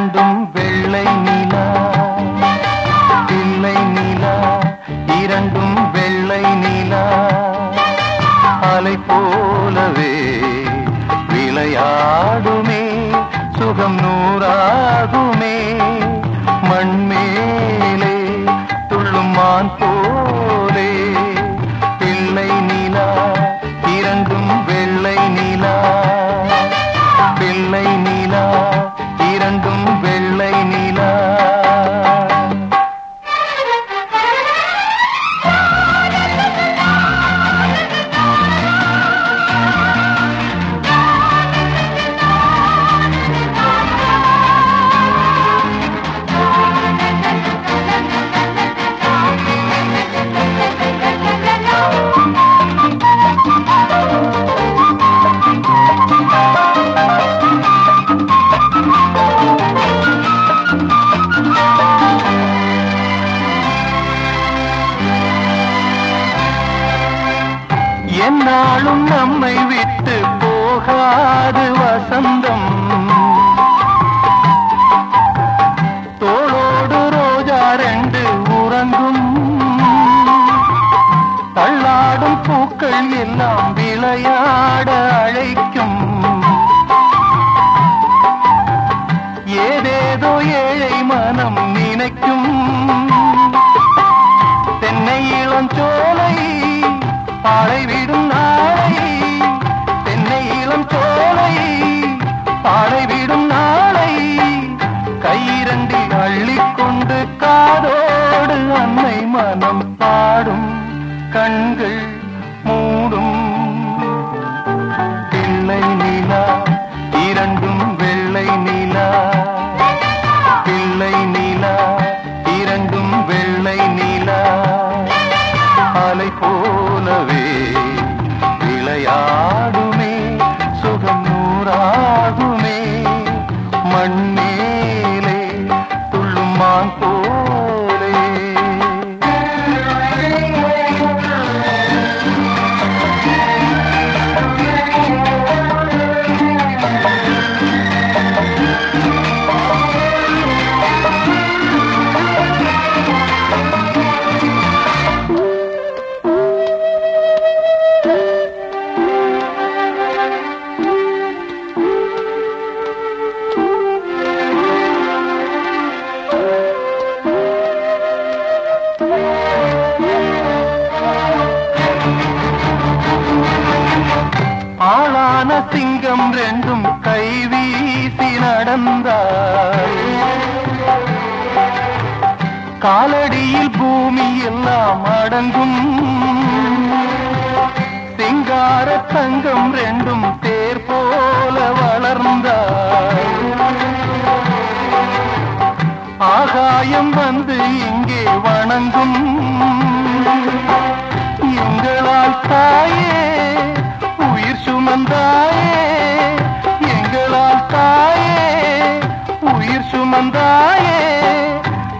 நிலா இரண்டும் வெள்ளை நிலா. பிள்ளை நிலா இரண்டும் வெள்ளை நிலா. அலை போலவே விளையாடுமே சுகம் நூறாகுமே. மண்மேலே துள்ளும் மான் போலே. நாளும் நம்மை விட்டு போகாது வசந்தம். தோளோடு ரோஜா ரெண்டு உறங்கும். தள்ளாடும் பூக்கள் எல்லாம் விளையாட அழைக்கும். ஏதேதோ ஏழை மனம் நினைக்கும். தென்னை இளம் சோலை பாழை விடும் நாளை தென்னை இளம் சோலை பாழை விடும் நாளை கையிரண்டி அள்ளிக்கொண்டு காதோடு அன்னை மனம் பாடும் கண்கள் மூடும். பிள்ளை நிலா இரண்டும் வெள்ளை நிலா. பிள்ளை நிலா இரண்டும் வெள்ளை நிலா. அலை போ சிங்கம் ரெண்டும் கைவீசி நடந்தாய். காலடியில் பூமி எல்லாம் அடங்கும். சிங்கார தங்கம் ரெண்டும் தேர் போல வளர்ந்தாய். ஆகாயம் வந்து இங்கே வணங்கும். எங்களால் தாயே சுமந்தாயே எங்களால் தாயே உயிர் சுமந்தாயே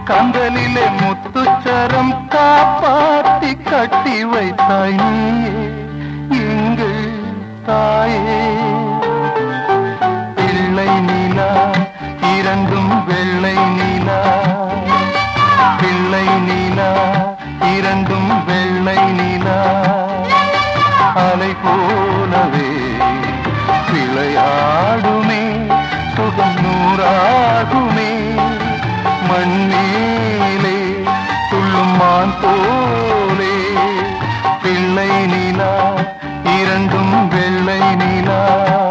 கந்தலிலே முத்துச்சரம் காப்பாத்தி கட்டி வைத்தாய் நீயே எங்கள் தாயே. வெள்ளை நிலா இரண்டும் வெள்ளை நிலா. வெள்ளை நிலா இரண்டும் வெள்ளை நிலா. அலை போ ना